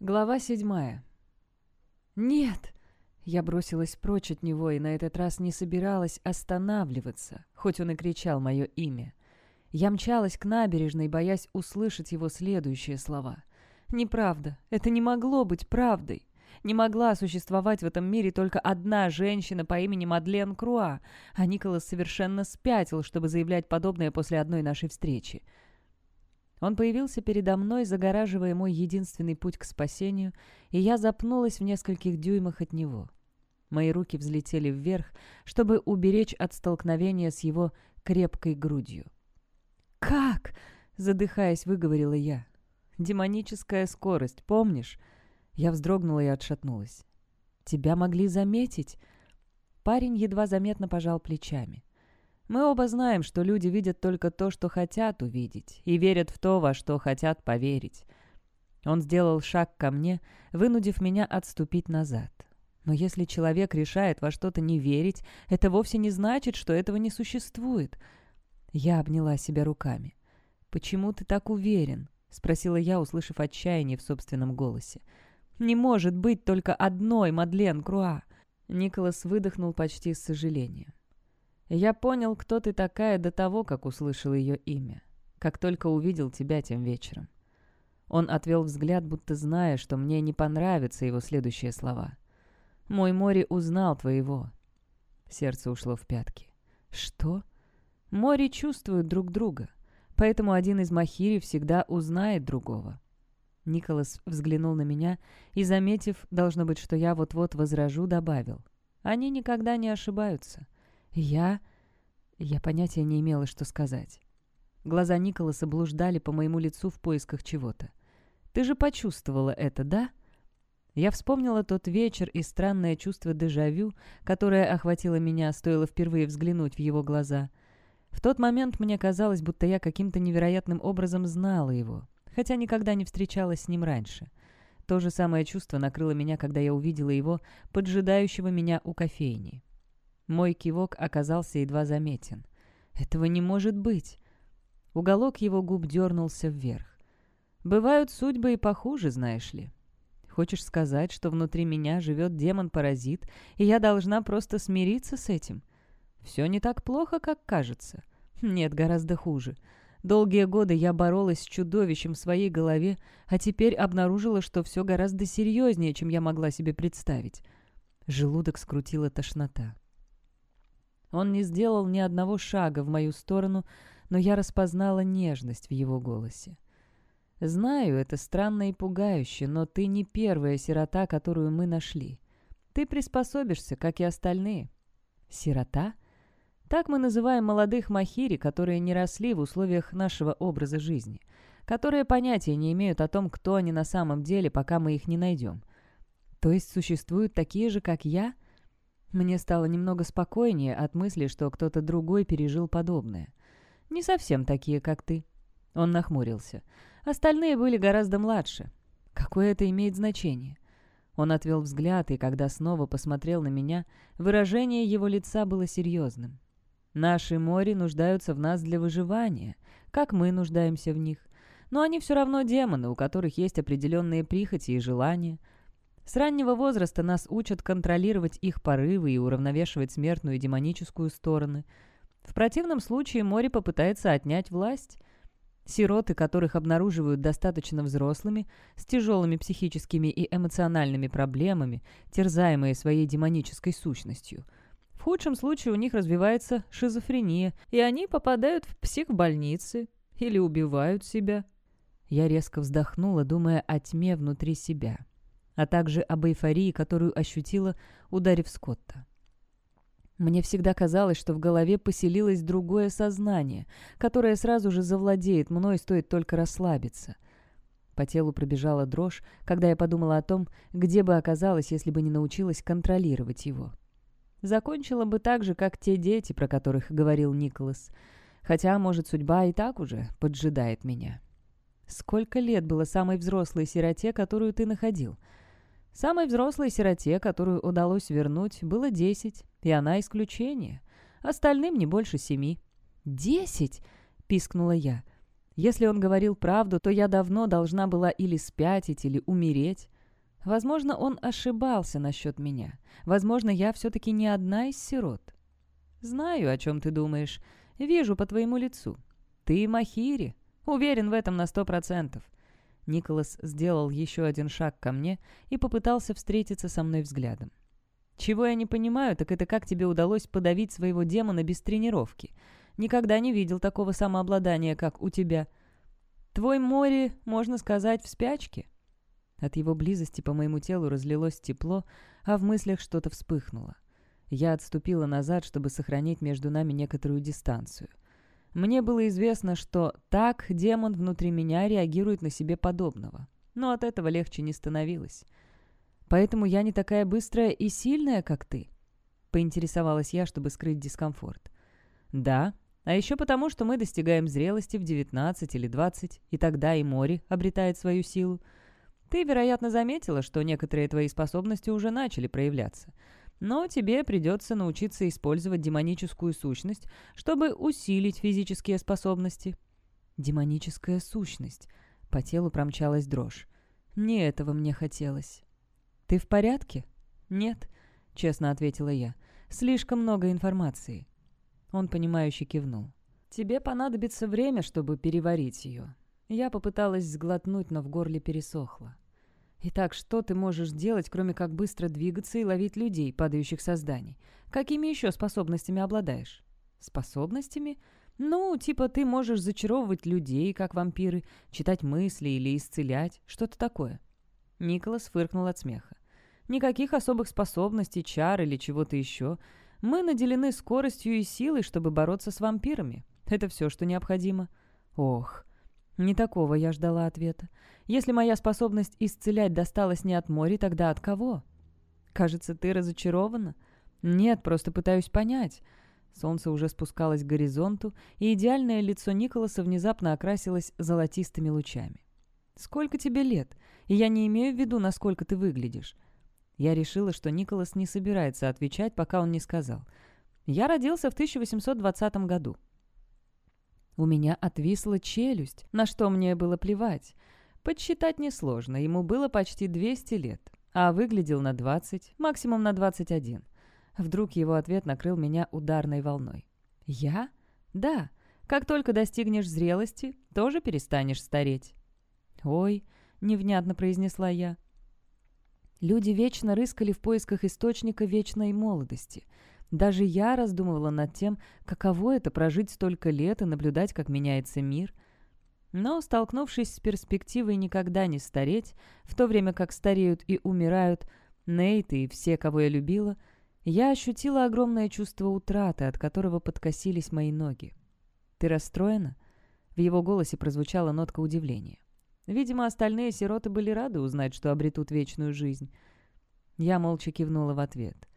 Глава седьмая. «Нет!» Я бросилась прочь от него и на этот раз не собиралась останавливаться, хоть он и кричал мое имя. Я мчалась к набережной, боясь услышать его следующие слова. «Неправда. Это не могло быть правдой. Не могла существовать в этом мире только одна женщина по имени Мадлен Круа, а Николас совершенно спятил, чтобы заявлять подобное после одной нашей встречи. Он появился передо мной, загораживая мой единственный путь к спасению, и я запнулась в нескольких дюймах от него. Мои руки взлетели вверх, чтобы уберечь от столкновения с его крепкой грудью. «Как?» — задыхаясь, выговорила я. «Демоническая скорость, помнишь?» Я вздрогнула и отшатнулась. «Тебя могли заметить?» Парень едва заметно пожал плечами. Мы оба знаем, что люди видят только то, что хотят увидеть, и верят в то, во что хотят поверить. Он сделал шаг ко мне, вынудив меня отступить назад. Но если человек решает во что-то не верить, это вовсе не значит, что этого не существует. Я обняла себя руками. «Почему ты так уверен?» — спросила я, услышав отчаяние в собственном голосе. «Не может быть только одной Мадлен Круа!» Николас выдохнул почти с сожалением. Я понял, кто ты такая до того, как услышал ее имя. Как только увидел тебя тем вечером. Он отвел взгляд, будто зная, что мне не понравятся его следующие слова. «Мой Мори узнал твоего». Сердце ушло в пятки. «Что?» «Мори чувствуют друг друга, поэтому один из Махири всегда узнает другого». Николас взглянул на меня и, заметив, должно быть, что я вот-вот возражу, добавил. «Они никогда не ошибаются». «Я...» Я понятия не имела, что сказать. Глаза Николаса блуждали по моему лицу в поисках чего-то. «Ты же почувствовала это, да?» Я вспомнила тот вечер и странное чувство дежавю, которое охватило меня, стоило впервые взглянуть в его глаза. В тот момент мне казалось, будто я каким-то невероятным образом знала его, хотя никогда не встречалась с ним раньше. То же самое чувство накрыло меня, когда я увидела его, поджидающего меня у кофейни. Мой кивок оказался едва заметен. «Этого не может быть!» Уголок его губ дернулся вверх. «Бывают судьбы и похуже, знаешь ли. Хочешь сказать, что внутри меня живет демон-паразит, и я должна просто смириться с этим? Все не так плохо, как кажется. Нет, гораздо хуже. Долгие годы я боролась с чудовищем в своей голове, а теперь обнаружила, что все гораздо серьезнее, чем я могла себе представить. Желудок скрутила тошнота. Он не сделал ни одного шага в мою сторону, но я распознала нежность в его голосе. «Знаю, это странно и пугающе, но ты не первая сирота, которую мы нашли. Ты приспособишься, как и остальные». «Сирота?» Так мы называем молодых махири, которые не росли в условиях нашего образа жизни, которые понятия не имеют о том, кто они на самом деле, пока мы их не найдем. То есть существуют такие же, как я — мне стало немного спокойнее от мысли, что кто-то другой пережил подобное. «Не совсем такие, как ты». Он нахмурился. «Остальные были гораздо младше. Какое это имеет значение?» Он отвел взгляд, и когда снова посмотрел на меня, выражение его лица было серьезным. «Наши мори нуждаются в нас для выживания, как мы нуждаемся в них. Но они все равно демоны, у которых есть определенные прихоти и желания. С раннего возраста нас учат контролировать их порывы и уравновешивать смертную и демоническую стороны. В противном случае море попытается отнять власть. Сироты, которых обнаруживают достаточно взрослыми, с тяжелыми психическими и эмоциональными проблемами, терзаемые своей демонической сущностью. В худшем случае у них развивается шизофрения, и они попадают в психбольницы или убивают себя. Я резко вздохнула, думая о тьме внутри себя а также об эйфории, которую ощутила, ударив Скотта. Мне всегда казалось, что в голове поселилось другое сознание, которое сразу же завладеет мной, стоит только расслабиться. По телу пробежала дрожь, когда я подумала о том, где бы оказалась, если бы не научилась контролировать его. Закончила бы так же, как те дети, про которых говорил Николас. Хотя, может, судьба и так уже поджидает меня. Сколько лет было самой взрослой сироте, которую ты находил?» Самой взрослой сироте, которую удалось вернуть, было десять, и она исключение. Остальным не больше семи. «Десять?» — пискнула я. Если он говорил правду, то я давно должна была или спятить, или умереть. Возможно, он ошибался насчет меня. Возможно, я все-таки не одна из сирот. Знаю, о чем ты думаешь. Вижу по твоему лицу. Ты Махири. Уверен в этом на сто процентов. Николас сделал еще один шаг ко мне и попытался встретиться со мной взглядом. «Чего я не понимаю, так это как тебе удалось подавить своего демона без тренировки. Никогда не видел такого самообладания, как у тебя. Твой море, можно сказать, в спячке». От его близости по моему телу разлилось тепло, а в мыслях что-то вспыхнуло. Я отступила назад, чтобы сохранить между нами некоторую дистанцию. Мне было известно, что так демон внутри меня реагирует на себе подобного. Но от этого легче не становилось. «Поэтому я не такая быстрая и сильная, как ты?» — поинтересовалась я, чтобы скрыть дискомфорт. «Да, а еще потому, что мы достигаем зрелости в 19 или 20, и тогда и море обретает свою силу. Ты, вероятно, заметила, что некоторые твои способности уже начали проявляться. Но тебе придется научиться использовать демоническую сущность, чтобы усилить физические способности». «Демоническая сущность». По телу промчалась дрожь. «Не этого мне хотелось». «Ты в порядке?» «Нет», — честно ответила я. «Слишком много информации». Он, понимающе кивнул. «Тебе понадобится время, чтобы переварить ее. Я попыталась сглотнуть, но в горле пересохло. Итак, что ты можешь делать, кроме как быстро двигаться и ловить людей, падающих созданий? Какими еще способностями обладаешь? Способностями? Ну, типа ты можешь зачаровывать людей, как вампиры, читать мысли или исцелять, что-то такое. Николас фыркнул от смеха. Никаких особых способностей, чар или чего-то еще. Мы наделены скоростью и силой, чтобы бороться с вампирами. Это все, что необходимо. Ох, не такого я ждала ответа. Если моя способность исцелять досталась не от моря, тогда от кого? Кажется, ты разочарована? Нет, просто пытаюсь понять. Солнце уже спускалось к горизонту, и идеальное лицо Николаса внезапно окрасилось золотистыми лучами. «Сколько тебе лет? И я не имею в виду, насколько ты выглядишь». Я решила, что Николас не собирается отвечать, пока он не сказал. «Я родился в 1820 году. У меня отвисла челюсть, на что мне было плевать. Подсчитать несложно, ему было почти 200 лет, а выглядел на 20, максимум на 21. Вдруг его ответ накрыл меня ударной волной. «Я? Да. Как только достигнешь зрелости, тоже перестанешь стареть». «Ой», — невнятно произнесла я. Люди вечно рыскали в поисках источника вечной молодости — даже я раздумывала над тем, каково это прожить столько лет и наблюдать, как меняется мир. Но, столкнувшись с перспективой никогда не стареть, в то время как стареют и умирают Нейт и все, кого я любила, я ощутила огромное чувство утраты, от которого подкосились мои ноги. «Ты расстроена?» В его голосе прозвучала нотка удивления. Видимо, остальные сироты были рады узнать, что обретут вечную жизнь. Я молча кивнула в ответ.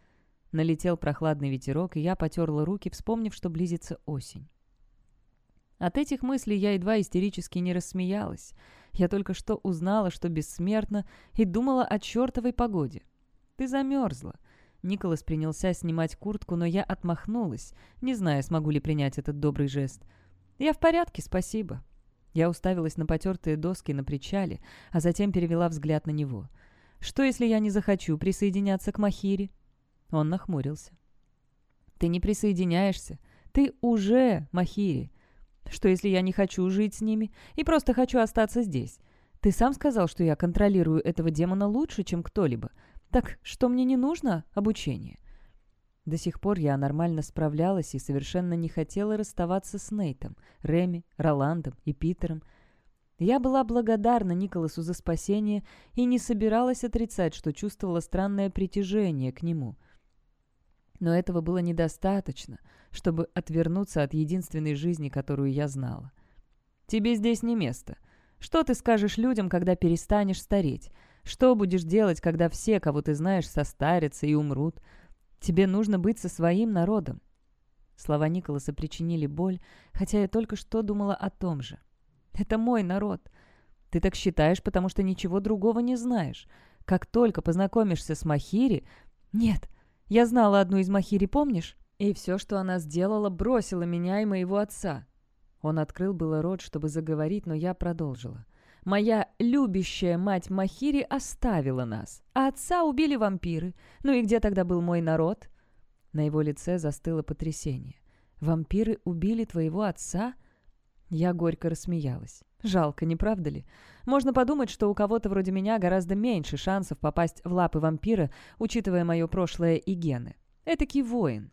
Налетел прохладный ветерок, и я потерла руки, вспомнив, что близится осень. От этих мыслей я едва истерически не рассмеялась. Я только что узнала, что бессмертна, и думала о чертовой погоде. «Ты замерзла». Николас принялся снимать куртку, но я отмахнулась, не зная, смогу ли принять этот добрый жест. «Я в порядке, спасибо». Я уставилась на потертые доски на причале, а затем перевела взгляд на него. «Что, если я не захочу присоединяться к Махире?» Он нахмурился. «Ты не присоединяешься. Ты уже Махири. Что, если я не хочу жить с ними и просто хочу остаться здесь? Ты сам сказал, что я контролирую этого демона лучше, чем кто-либо. Так что мне не нужно обучение?» До сих пор я нормально справлялась и совершенно не хотела расставаться с Нейтом, Реми, Роландом и Питером. Я была благодарна Николасу за спасение и не собиралась отрицать, что чувствовала странное притяжение к нему — но этого было недостаточно, чтобы отвернуться от единственной жизни, которую я знала. «Тебе здесь не место. Что ты скажешь людям, когда перестанешь стареть? Что будешь делать, когда все, кого ты знаешь, состарятся и умрут? Тебе нужно быть со своим народом». Слова Николаса причинили боль, хотя я только что думала о том же. «Это мой народ. Ты так считаешь, потому что ничего другого не знаешь. Как только познакомишься с Махири... Нет, я знала одну из Махири, помнишь? И все, что она сделала, бросила меня и моего отца. Он открыл было рот, чтобы заговорить, но я продолжила. Моя любящая мать Махири оставила нас, а отца убили вампиры. Ну и где тогда был мой народ?» На его лице застыло потрясение. «Вампиры убили твоего отца?» Я горько рассмеялась. Жалко, не правда ли? Можно подумать, что у кого-то вроде меня гораздо меньше шансов попасть в лапы вампира, учитывая мое прошлое и гены. Этакий воин.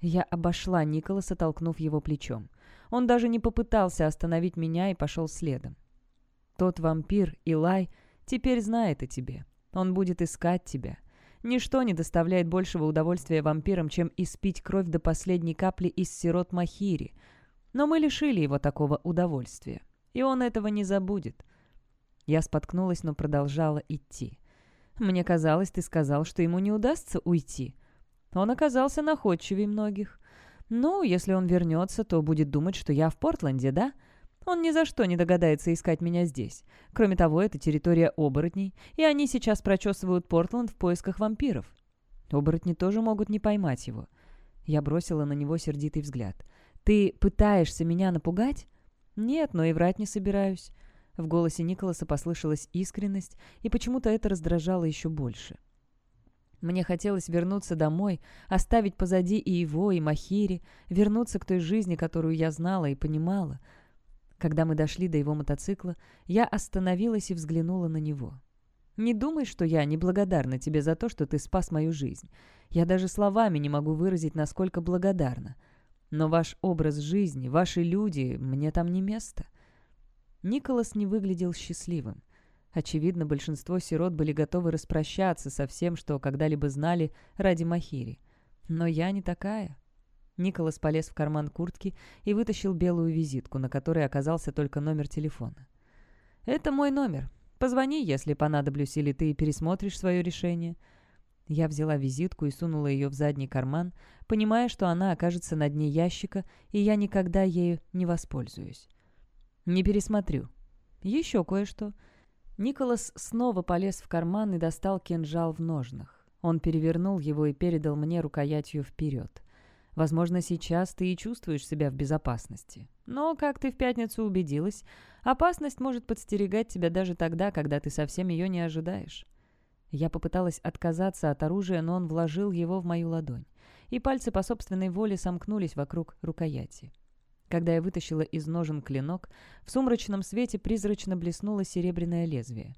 Я обошла Николаса, толкнув его плечом. Он даже не попытался остановить меня и пошел следом. Тот вампир, Илай, теперь знает о тебе. Он будет искать тебя. Ничто не доставляет большего удовольствия вампирам, чем испить кровь до последней капли из сирот Махири. Но мы лишили его такого удовольствия. И он этого не забудет. Я споткнулась, но продолжала идти. Мне казалось, ты сказал, что ему не удастся уйти. Он оказался находчивее многих. Ну, если он вернется, то будет думать, что я в Портленде, да?» Он ни за что не догадается искать меня здесь. Кроме того, это территория оборотней, и они сейчас прочесывают Портленд в поисках вампиров. Оборотни тоже могут не поймать его. Я бросила на него сердитый взгляд. «Ты пытаешься меня напугать?» «Нет, но и врать не собираюсь». В голосе Николаса послышалась искренность, и почему-то это раздражало еще больше. Мне хотелось вернуться домой, оставить позади и его, и Махири, вернуться к той жизни, которую я знала и понимала — когда мы дошли до его мотоцикла, я остановилась и взглянула на него. «Не думай, что я неблагодарна тебе за то, что ты спас мою жизнь. Я даже словами не могу выразить, насколько благодарна. Но ваш образ жизни, ваши люди, мне там не место». Николас не выглядел счастливым. Очевидно, большинство сирот были готовы распрощаться со всем, что когда-либо знали ради Махири. Но я не такая. Николас полез в карман куртки и вытащил белую визитку, на которой оказался только номер телефона. «Это мой номер. Позвони, если понадоблюсь, или ты пересмотришь свое решение». Я взяла визитку и сунула ее в задний карман, понимая, что она окажется на дне ящика, и я никогда ею не воспользуюсь. «Не пересмотрю». «Еще кое-что». Николас снова полез в карман и достал кинжал в ножнах. Он перевернул его и передал мне рукоятью вперед. Возможно, сейчас ты и чувствуешь себя в безопасности. Но, как ты в пятницу убедилась, опасность может подстерегать тебя даже тогда, когда ты совсем ее не ожидаешь. Я попыталась отказаться от оружия, но он вложил его в мою ладонь, и пальцы по собственной воле сомкнулись вокруг рукояти. Когда я вытащила из ножен клинок, в сумрачном свете призрачно блеснуло серебряное лезвие.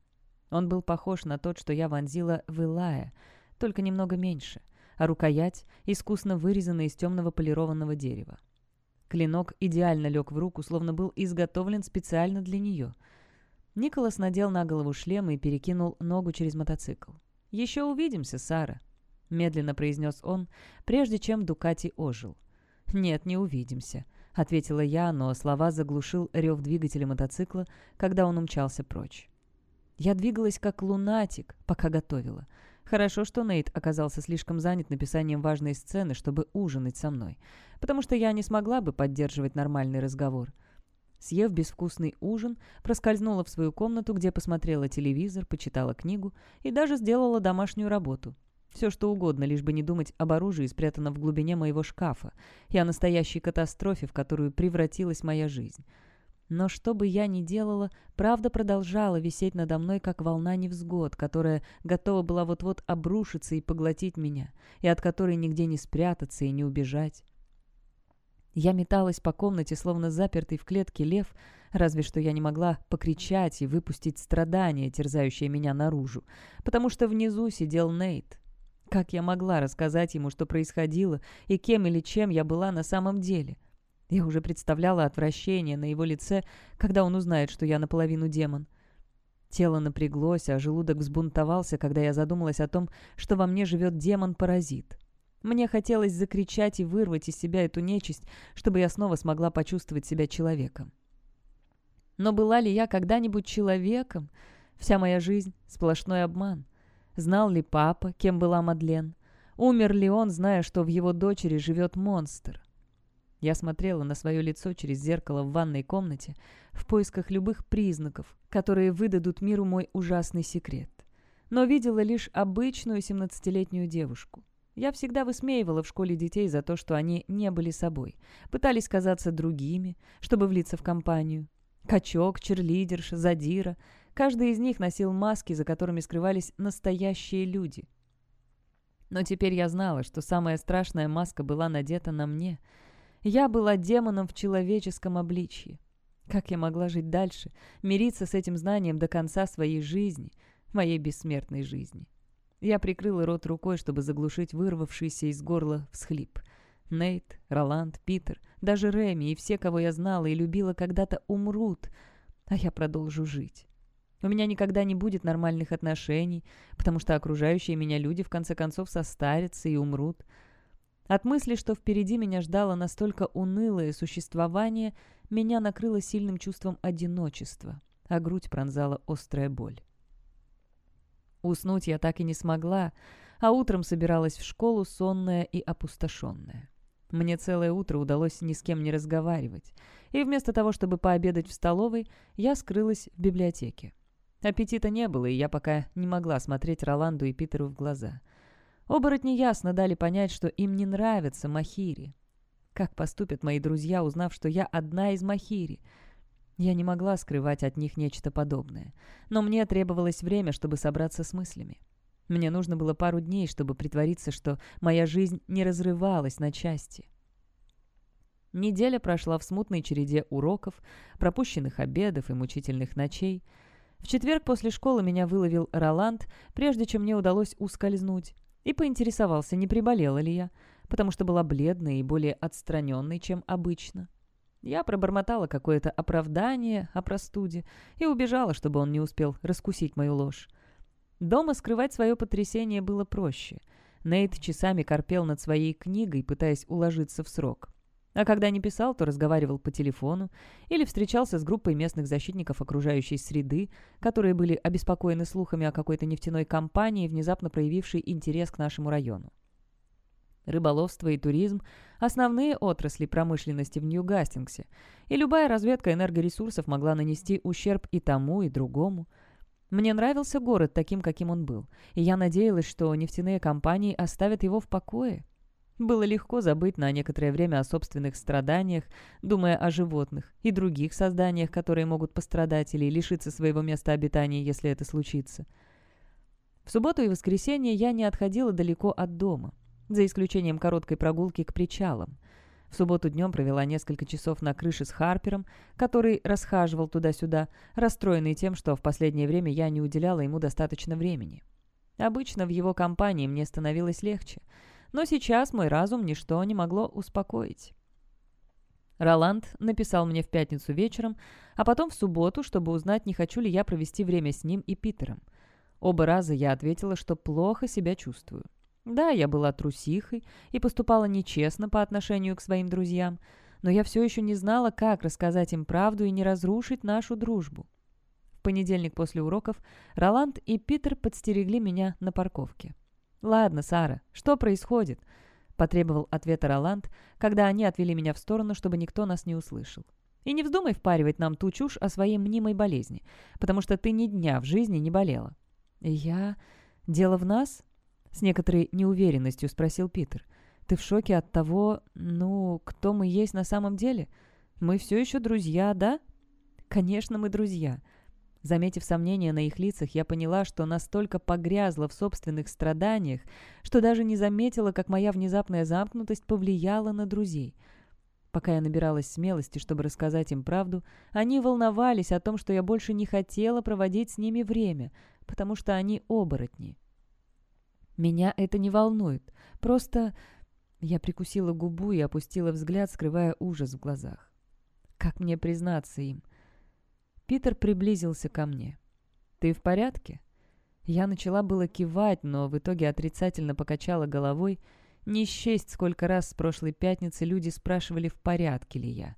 Он был похож на тот, что я вонзила в Илая, только немного меньше — а рукоять искусно вырезана из темного полированного дерева. Клинок идеально лег в руку, словно был изготовлен специально для нее. Николас надел на голову шлем и перекинул ногу через мотоцикл. «Еще увидимся, Сара», — медленно произнес он, прежде чем Дукати ожил. «Нет, не увидимся», — ответила я, но слова заглушил рев двигателя мотоцикла, когда он умчался прочь. Я двигалась как лунатик, пока готовила — Хорошо, что Нейт оказался слишком занят написанием важной сцены, чтобы ужинать со мной, потому что я не смогла бы поддерживать нормальный разговор. Съев безвкусный ужин, проскользнула в свою комнату, где посмотрела телевизор, почитала книгу и даже сделала домашнюю работу. Все что угодно, лишь бы не думать об оружии, спрятанном в глубине моего шкафа, и о настоящей катастрофе, в которую превратилась моя жизнь. Но что бы я ни делала, правда продолжала висеть надо мной, как волна невзгод, которая готова была вот-вот обрушиться и поглотить меня, и от которой нигде не спрятаться и не убежать. Я металась по комнате, словно запертый в клетке лев, разве что я не могла покричать и выпустить страдания, терзающие меня наружу, потому что внизу сидел Нейт. Как я могла рассказать ему, что происходило, и кем или чем я была на самом деле — я уже представляла отвращение на его лице, когда он узнает, что я наполовину демон. Тело напряглось, а желудок взбунтовался, когда я задумалась о том, что во мне живет демон-паразит. Мне хотелось закричать и вырвать из себя эту нечисть, чтобы я снова смогла почувствовать себя человеком. Но была ли я когда-нибудь человеком? Вся моя жизнь — сплошной обман. Знал ли папа, кем была Мадлен? Умер ли он, зная, что в его дочери живет монстр? Я смотрела на свое лицо через зеркало в ванной комнате в поисках любых признаков, которые выдадут миру мой ужасный секрет. Но видела лишь обычную семнадцатилетнюю девушку. Я всегда высмеивала в школе детей за то, что они не были собой, пытались казаться другими, чтобы влиться в компанию. Качок, черлидерш, задира. Каждый из них носил маски, за которыми скрывались настоящие люди. Но теперь я знала, что самая страшная маска была надета на мне. Я была демоном в человеческом обличье. Как я могла жить дальше, мириться с этим знанием до конца своей жизни, моей бессмертной жизни? Я прикрыла рот рукой, чтобы заглушить вырвавшийся из горла всхлип. Нейт, Роланд, Питер, даже Реми и все, кого я знала и любила, когда-то умрут, а я продолжу жить. У меня никогда не будет нормальных отношений, потому что окружающие меня люди в конце концов состарятся и умрут. От мысли, что впереди меня ждало настолько унылое существование, меня накрыло сильным чувством одиночества, а грудь пронзала острая боль. Уснуть я так и не смогла, а утром собиралась в школу сонная и опустошенная. Мне целое утро удалось ни с кем не разговаривать, и вместо того, чтобы пообедать в столовой, я скрылась в библиотеке. Аппетита не было, и я пока не могла смотреть Роланду и Питеру в глаза. Оборотни ясно дали понять, что им не нравится Махири. Как поступят мои друзья, узнав, что я одна из Махири? Я не могла скрывать от них нечто подобное. Но мне требовалось время, чтобы собраться с мыслями. Мне нужно было пару дней, чтобы притвориться, что моя жизнь не разрывалась на части. Неделя прошла в смутной череде уроков, пропущенных обедов и мучительных ночей – в четверг после школы меня выловил Роланд, прежде чем мне удалось ускользнуть, и поинтересовался, не приболела ли я, потому что была бледной и более отстраненной, чем обычно. Я пробормотала какое-то оправдание о простуде и убежала, чтобы он не успел раскусить мою ложь. Дома скрывать свое потрясение было проще. Нейт часами корпел над своей книгой, пытаясь уложиться в срок. А когда не писал, то разговаривал по телефону или встречался с группой местных защитников окружающей среды, которые были обеспокоены слухами о какой-то нефтяной компании, внезапно проявившей интерес к нашему району. Рыболовство и туризм – основные отрасли промышленности в Нью-Гастингсе, и любая разведка энергоресурсов могла нанести ущерб и тому, и другому. Мне нравился город таким, каким он был, и я надеялась, что нефтяные компании оставят его в покое – было легко забыть на некоторое время о собственных страданиях, думая о животных и других созданиях, которые могут пострадать или лишиться своего места обитания, если это случится. В субботу и воскресенье я не отходила далеко от дома, за исключением короткой прогулки к причалам. В субботу днем провела несколько часов на крыше с Харпером, который расхаживал туда-сюда, расстроенный тем, что в последнее время я не уделяла ему достаточно времени. Обычно в его компании мне становилось легче — но сейчас мой разум ничто не могло успокоить. Роланд написал мне в пятницу вечером, а потом в субботу, чтобы узнать, не хочу ли я провести время с ним и Питером. Оба раза я ответила, что плохо себя чувствую. Да, я была трусихой и поступала нечестно по отношению к своим друзьям, но я все еще не знала, как рассказать им правду и не разрушить нашу дружбу. В понедельник после уроков Роланд и Питер подстерегли меня на парковке. «Ладно, Сара, что происходит?» — потребовал ответа Роланд, когда они отвели меня в сторону, чтобы никто нас не услышал. «И не вздумай впаривать нам ту чушь о своей мнимой болезни, потому что ты ни дня в жизни не болела». «Я... Дело в нас?» — с некоторой неуверенностью спросил Питер. «Ты в шоке от того, ну, кто мы есть на самом деле? Мы все еще друзья, да?» «Конечно, мы друзья. Заметив сомнения на их лицах, я поняла, что настолько погрязла в собственных страданиях, что даже не заметила, как моя внезапная замкнутость повлияла на друзей. Пока я набиралась смелости, чтобы рассказать им правду, они волновались о том, что я больше не хотела проводить с ними время, потому что они оборотни. Меня это не волнует. Просто... Я прикусила губу и опустила взгляд, скрывая ужас в глазах. Как мне признаться им? Питер приблизился ко мне. «Ты в порядке?» Я начала было кивать, но в итоге отрицательно покачала головой. Не счесть, сколько раз с прошлой пятницы люди спрашивали, в порядке ли я.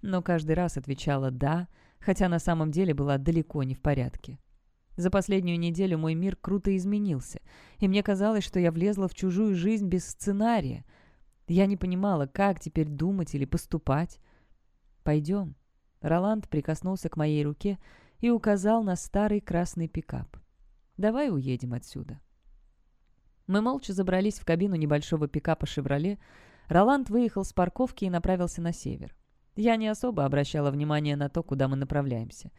Но каждый раз отвечала «да», хотя на самом деле была далеко не в порядке. За последнюю неделю мой мир круто изменился, и мне казалось, что я влезла в чужую жизнь без сценария. Я не понимала, как теперь думать или поступать. «Пойдем», Роланд прикоснулся к моей руке и указал на старый красный пикап. «Давай уедем отсюда». Мы молча забрались в кабину небольшого пикапа «Шевроле». Роланд выехал с парковки и направился на север. Я не особо обращала внимание на то, куда мы направляемся.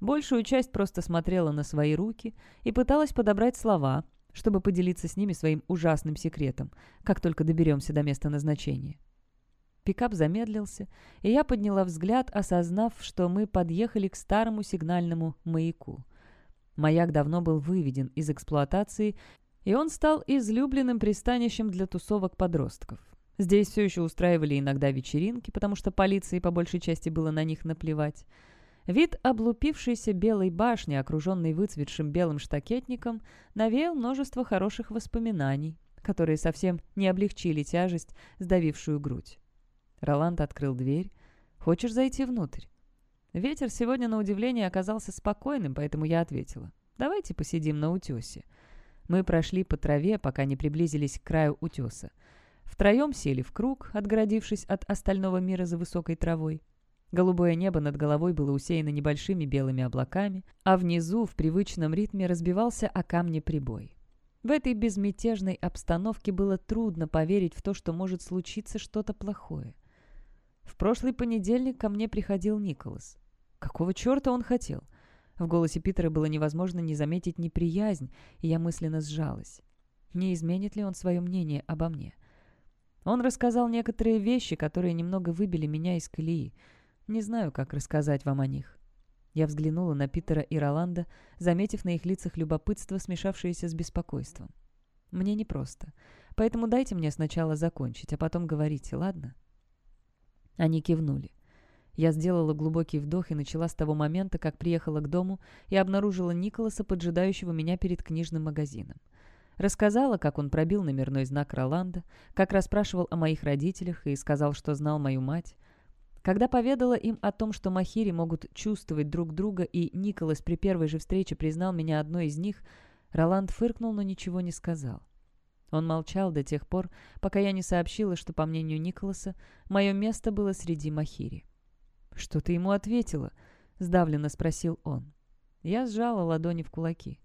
Большую часть просто смотрела на свои руки и пыталась подобрать слова, чтобы поделиться с ними своим ужасным секретом, как только доберемся до места назначения. Пикап замедлился, и я подняла взгляд, осознав, что мы подъехали к старому сигнальному маяку. Маяк давно был выведен из эксплуатации, и он стал излюбленным пристанищем для тусовок подростков. Здесь все еще устраивали иногда вечеринки, потому что полиции по большей части было на них наплевать. Вид облупившейся белой башни, окруженной выцветшим белым штакетником, навеял множество хороших воспоминаний, которые совсем не облегчили тяжесть, сдавившую грудь. Роланд открыл дверь. «Хочешь зайти внутрь?» Ветер сегодня, на удивление, оказался спокойным, поэтому я ответила. «Давайте посидим на утесе». Мы прошли по траве, пока не приблизились к краю утеса. Втроем сели в круг, отгородившись от остального мира за высокой травой. Голубое небо над головой было усеяно небольшими белыми облаками, а внизу в привычном ритме разбивался о камне прибой. В этой безмятежной обстановке было трудно поверить в то, что может случиться что-то плохое. В прошлый понедельник ко мне приходил Николас. Какого черта он хотел? В голосе Питера было невозможно не заметить неприязнь, и я мысленно сжалась. Не изменит ли он свое мнение обо мне? Он рассказал некоторые вещи, которые немного выбили меня из колеи. Не знаю, как рассказать вам о них. Я взглянула на Питера и Роланда, заметив на их лицах любопытство, смешавшееся с беспокойством. Мне непросто. Поэтому дайте мне сначала закончить, а потом говорите, ладно?» Они кивнули. Я сделала глубокий вдох и начала с того момента, как приехала к дому и обнаружила Николаса, поджидающего меня перед книжным магазином. Рассказала, как он пробил номерной знак Роланда, как расспрашивал о моих родителях и сказал, что знал мою мать. Когда поведала им о том, что Махири могут чувствовать друг друга, и Николас при первой же встрече признал меня одной из них, Роланд фыркнул, но ничего не сказал. Он молчал до тех пор, пока я не сообщила, что, по мнению Николаса, мое место было среди Махири. «Что ты ему ответила?» — сдавленно спросил он. Я сжала ладони в кулаки.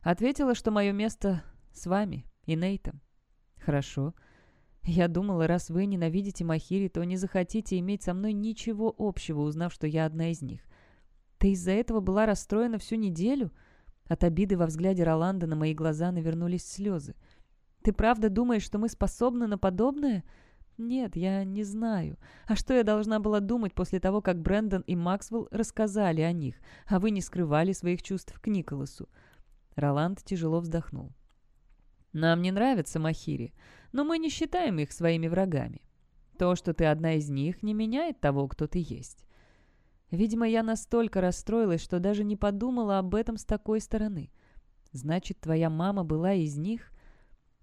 Ответила, что мое место с вами и Нейтом. «Хорошо. Я думала, раз вы ненавидите Махири, то не захотите иметь со мной ничего общего, узнав, что я одна из них. Ты из-за этого была расстроена всю неделю?» От обиды во взгляде Роланда на мои глаза навернулись слезы. Ты правда думаешь, что мы способны на подобное? Нет, я не знаю. А что я должна была думать после того, как Брэндон и Максвелл рассказали о них, а вы не скрывали своих чувств к Николасу? Роланд тяжело вздохнул. Нам не нравятся Махири, но мы не считаем их своими врагами. То, что ты одна из них, не меняет того, кто ты есть. Видимо, я настолько расстроилась, что даже не подумала об этом с такой стороны. Значит, твоя мама была из них?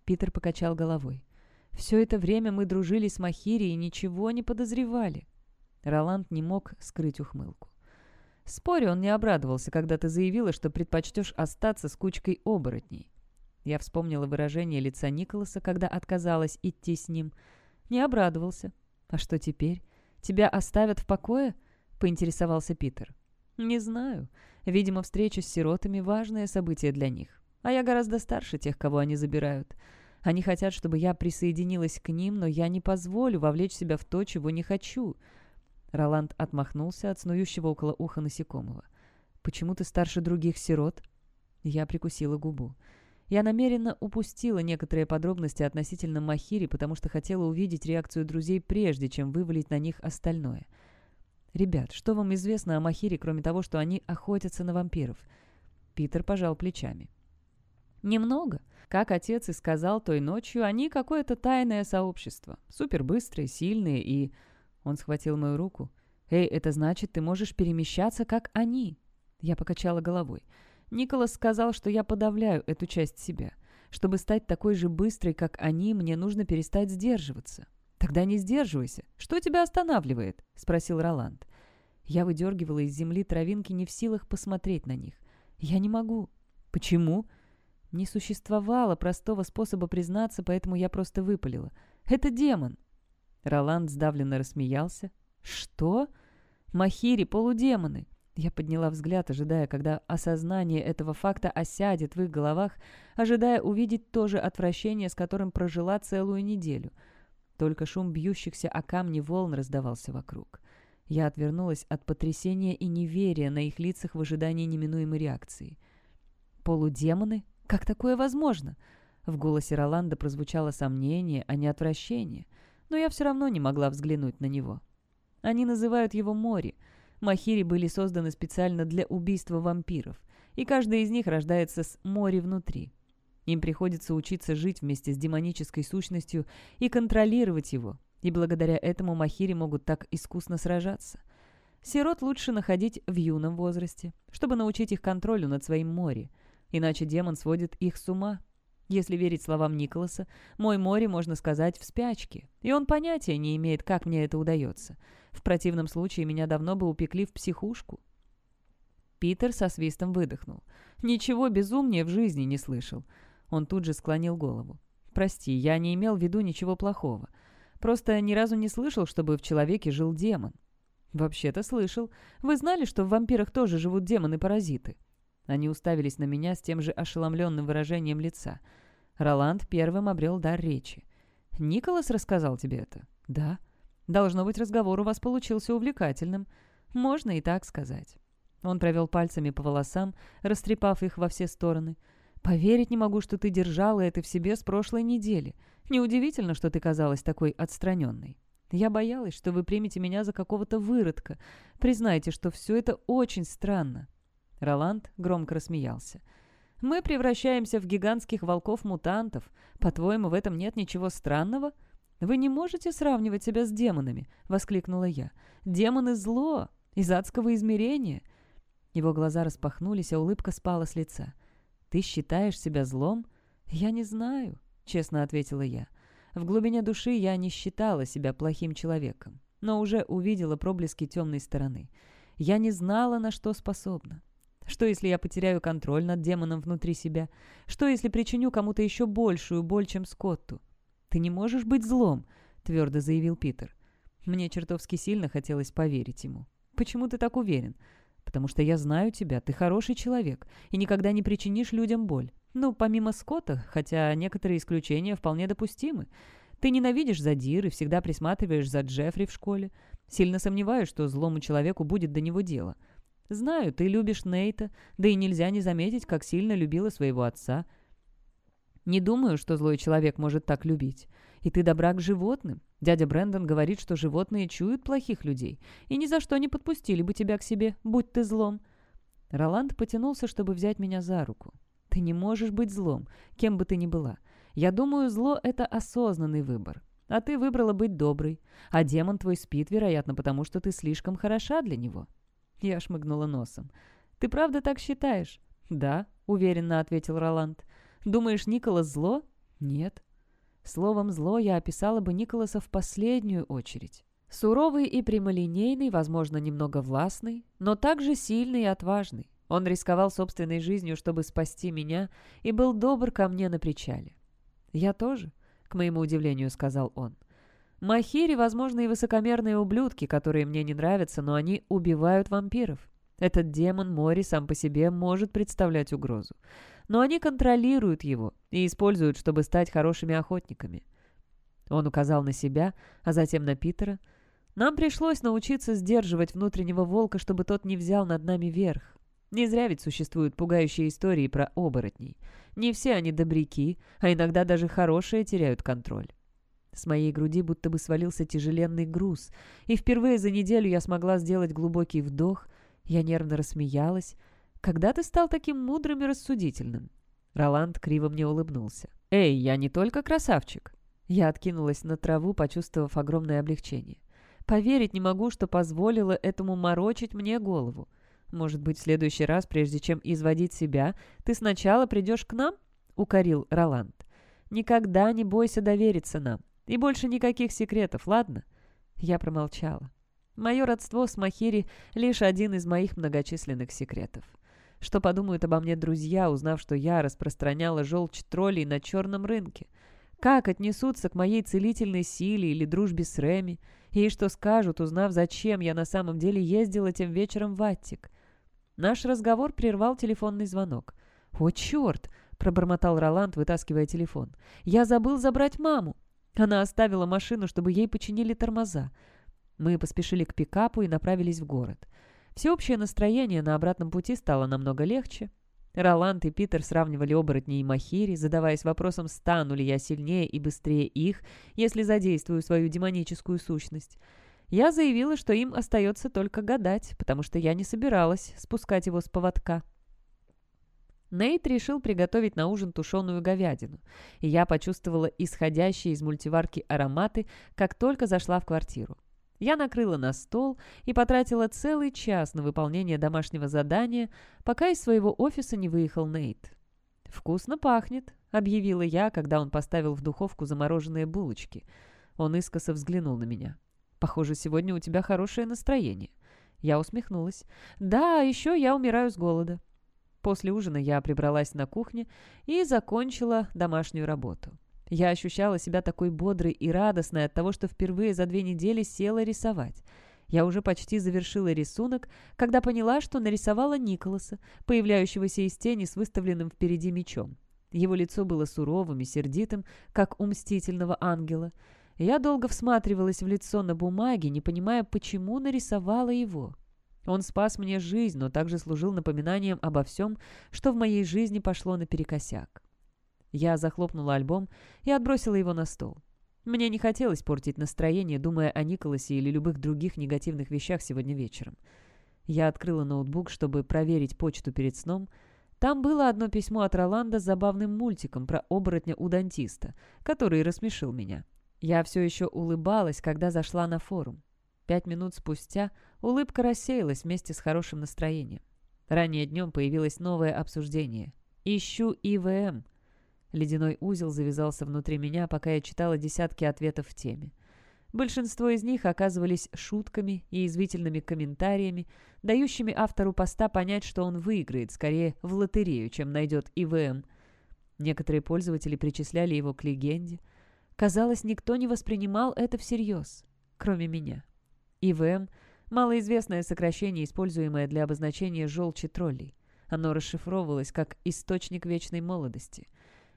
Питер покачал головой. «Все это время мы дружили с Махири и ничего не подозревали». Роланд не мог скрыть ухмылку. «Спорю, он не обрадовался, когда ты заявила, что предпочтешь остаться с кучкой оборотней». Я вспомнила выражение лица Николаса, когда отказалась идти с ним. «Не обрадовался. А что теперь? Тебя оставят в покое?» — поинтересовался Питер. «Не знаю. Видимо, встреча с сиротами — важное событие для них. А я гораздо старше тех, кого они забирают. Они хотят, чтобы я присоединилась к ним, но я не позволю вовлечь себя в то, чего не хочу». Роланд отмахнулся от снующего около уха насекомого. «Почему ты старше других сирот?» Я прикусила губу. Я намеренно упустила некоторые подробности относительно Махири, потому что хотела увидеть реакцию друзей прежде, чем вывалить на них остальное. «Ребят, что вам известно о Махире, кроме того, что они охотятся на вампиров?» Питер пожал плечами. Немного. Как отец и сказал той ночью, они какое-то тайное сообщество. Супербыстрые, сильные и... Он схватил мою руку. «Эй, это значит, ты можешь перемещаться, как они?» Я покачала головой. Николас сказал, что я подавляю эту часть себя. Чтобы стать такой же быстрой, как они, мне нужно перестать сдерживаться. «Тогда не сдерживайся. Что тебя останавливает?» — спросил Роланд. Я выдергивала из земли травинки не в силах посмотреть на них. «Я не могу». «Почему?» Не существовало простого способа признаться, поэтому я просто выпалила. «Это демон!» Роланд сдавленно рассмеялся. «Что?» «Махири — полудемоны. Я подняла взгляд, ожидая, когда осознание этого факта осядет в их головах, ожидая увидеть то же отвращение, с которым прожила целую неделю. Только шум бьющихся о камни волн раздавался вокруг. Я отвернулась от потрясения и неверия на их лицах в ожидании неминуемой реакции. «Полудемоны? Как такое возможно?» В голосе Роланда прозвучало сомнение, а не отвращение, но я все равно не могла взглянуть на него. Они называют его Мори — Махири были созданы специально для убийства вампиров, и каждый из них рождается с мори внутри. Им приходится учиться жить вместе с демонической сущностью и контролировать его, и благодаря этому махири могут так искусно сражаться. Сирот лучше находить в юном возрасте, чтобы научить их контролю над своим море, иначе демон сводит их с ума. Если верить словам Николаса, мой море, можно сказать, в спячке, и он понятия не имеет, как мне это удается — в противном случае меня давно бы упекли в психушку. Питер со свистом выдохнул. Ничего безумнее в жизни не слышал. Он тут же склонил голову. «Прости, я не имел в виду ничего плохого. Просто ни разу не слышал, чтобы в человеке жил демон». «Вообще-то слышал. Вы знали, что в вампирах тоже живут демоны-паразиты?» Они уставились на меня с тем же ошеломленным выражением лица. Роланд первым обрел дар речи. «Николас рассказал тебе это?» «Да». Должно быть, разговор у вас получился увлекательным. Можно и так сказать». Он провел пальцами по волосам, растрепав их во все стороны. «Поверить не могу, что ты держала это в себе с прошлой недели. Неудивительно, что ты казалась такой отстраненной. Я боялась, что вы примете меня за какого-то выродка. Признайте, что все это очень странно». Роланд громко рассмеялся. «Мы превращаемся в гигантских волков-мутантов. По-твоему, в этом нет ничего странного?» «Вы не можете сравнивать себя с демонами!» — воскликнула я. «Демоны — зло! Из адского измерения!» Его глаза распахнулись, а улыбка спала с лица. «Ты считаешь себя злом?» «Я не знаю», — честно ответила я. В глубине души я не считала себя плохим человеком, но уже увидела проблески темной стороны. Я не знала, на что способна. Что, если я потеряю контроль над демоном внутри себя? Что, если причиню кому-то еще большую боль, чем Скотту? «Ты не можешь быть злом», — твердо заявил Питер. Мне чертовски сильно хотелось поверить ему. «Почему ты так уверен?» «Потому что я знаю тебя, ты хороший человек и никогда не причинишь людям боль. Ну, помимо Скотта, хотя некоторые исключения вполне допустимы. Ты ненавидишь задир и всегда присматриваешь за Джеффри в школе. Сильно сомневаюсь, что злому человеку будет до него дело. Знаю, ты любишь Нейта, да и нельзя не заметить, как сильно любила своего отца. Не думаю, что злой человек может так любить. И ты добра к животным. Дядя Брэндон говорит, что животные чуют плохих людей и ни за что не подпустили бы тебя к себе, будь ты злом». Роланд потянулся, чтобы взять меня за руку. «Ты не можешь быть злом, кем бы ты ни была. Я думаю, зло — это осознанный выбор. А ты выбрала быть доброй. А демон твой спит, вероятно, потому что ты слишком хороша для него». Я шмыгнула носом. «Ты правда так считаешь?» «Да», — уверенно ответил Роланд. Думаешь, Николас зло? Нет. Словом «зло» я описала бы Николаса в последнюю очередь. Суровый и прямолинейный, возможно, немного властный, но также сильный и отважный. Он рисковал собственной жизнью, чтобы спасти меня, и был добр ко мне на причале. «Я тоже», — к моему удивлению сказал он. «Махири, возможно, и высокомерные ублюдки, которые мне не нравятся, но они убивают вампиров. Этот демон Мори сам по себе может представлять угрозу но они контролируют его и используют, чтобы стать хорошими охотниками. Он указал на себя, а затем на Питера. Нам пришлось научиться сдерживать внутреннего волка, чтобы тот не взял над нами верх. Не зря ведь существуют пугающие истории про оборотней. Не все они добряки, а иногда даже хорошие теряют контроль. С моей груди будто бы свалился тяжеленный груз, и впервые за неделю я смогла сделать глубокий вдох, я нервно рассмеялась, когда ты стал таким мудрым и рассудительным?» Роланд криво мне улыбнулся. «Эй, я не только красавчик!» Я откинулась на траву, почувствовав огромное облегчение. «Поверить не могу, что позволила этому морочить мне голову. Может быть, в следующий раз, прежде чем изводить себя, ты сначала придешь к нам?» — укорил Роланд. «Никогда не бойся довериться нам. И больше никаких секретов, ладно?» Я промолчала. Мое родство с Махири — лишь один из моих многочисленных секретов. Что подумают обо мне друзья, узнав, что я распространяла желчь троллей на черном рынке? Как отнесутся к моей целительной силе или дружбе с Реми? И что скажут, узнав, зачем я на самом деле ездила тем вечером в Аттик? Наш разговор прервал телефонный звонок. «О, черт!» — пробормотал Роланд, вытаскивая телефон. «Я забыл забрать маму!» Она оставила машину, чтобы ей починили тормоза. Мы поспешили к пикапу и направились в город. Всеобщее настроение на обратном пути стало намного легче. Роланд и Питер сравнивали оборотни и махири, задаваясь вопросом, стану ли я сильнее и быстрее их, если задействую свою демоническую сущность. Я заявила, что им остается только гадать, потому что я не собиралась спускать его с поводка. Нейт решил приготовить на ужин тушеную говядину, и я почувствовала исходящие из мультиварки ароматы, как только зашла в квартиру. Я накрыла на стол и потратила целый час на выполнение домашнего задания, пока из своего офиса не выехал Нейт. «Вкусно пахнет», — объявила я, когда он поставил в духовку замороженные булочки. Он искоса взглянул на меня. Похоже, сегодня у тебя хорошее настроение». Я усмехнулась. «Да, еще я умираю с голода». После ужина я прибралась на кухне и закончила домашнюю работу. Я ощущала себя такой бодрой и радостной от того, что впервые за две недели села рисовать. Я уже почти завершила рисунок, когда поняла, что нарисовала Николаса, появляющегося из тени с выставленным впереди мечом. Его лицо было суровым и сердитым, как у мстительного ангела. Я долго всматривалась в лицо на бумаге, не понимая, почему нарисовала его. Он спас мне жизнь, но также служил напоминанием обо всем, что в моей жизни пошло наперекосяк. Я захлопнула альбом и отбросила его на стол. Мне не хотелось портить настроение, думая о Николасе или любых других негативных вещах сегодня вечером. Я открыла ноутбук, чтобы проверить почту перед сном. Там было одно письмо от Роланда с забавным мультиком про оборотня у дантиста, который рассмешил меня. Я все еще улыбалась, когда зашла на форум. Пять минут спустя улыбка рассеялась вместе с хорошим настроением. Ранее днем появилось новое обсуждение. «Ищу ИВМ». Ледяной узел завязался внутри меня, пока я читала десятки ответов в теме. Большинство из них оказывались шутками и извительными комментариями, дающими автору поста понять, что он выиграет скорее в лотерею, чем найдет ИВМ. Некоторые пользователи причисляли его к легенде – Казалось, никто не воспринимал это всерьез, кроме меня. ИВМ – малоизвестное сокращение, используемое для обозначения желчи троллей. Оно расшифровывалось как «источник вечной молодости».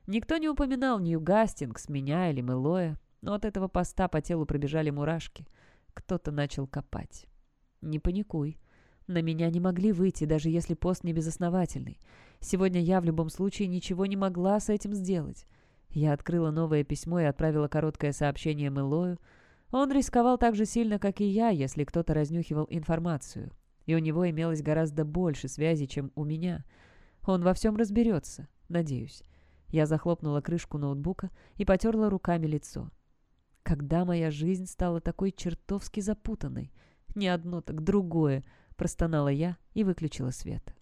Никто не упоминал Нью-Гастингс, меня или Мэлоя, но от этого поста по телу пробежали мурашки. Кто-то начал копать. «Не паникуй. На меня не могли выйти, даже если пост не безосновательный. Сегодня я в любом случае ничего не могла с этим сделать. Я открыла новое письмо и отправила короткое сообщение Мэлою. Он рисковал так же сильно, как и я, если кто-то разнюхивал информацию. И у него имелось гораздо больше связей, чем у меня. Он во всем разберется, надеюсь. Я захлопнула крышку ноутбука и потерла руками лицо. Когда моя жизнь стала такой чертовски запутанной? Не одно, так другое, простонала я и выключила свет.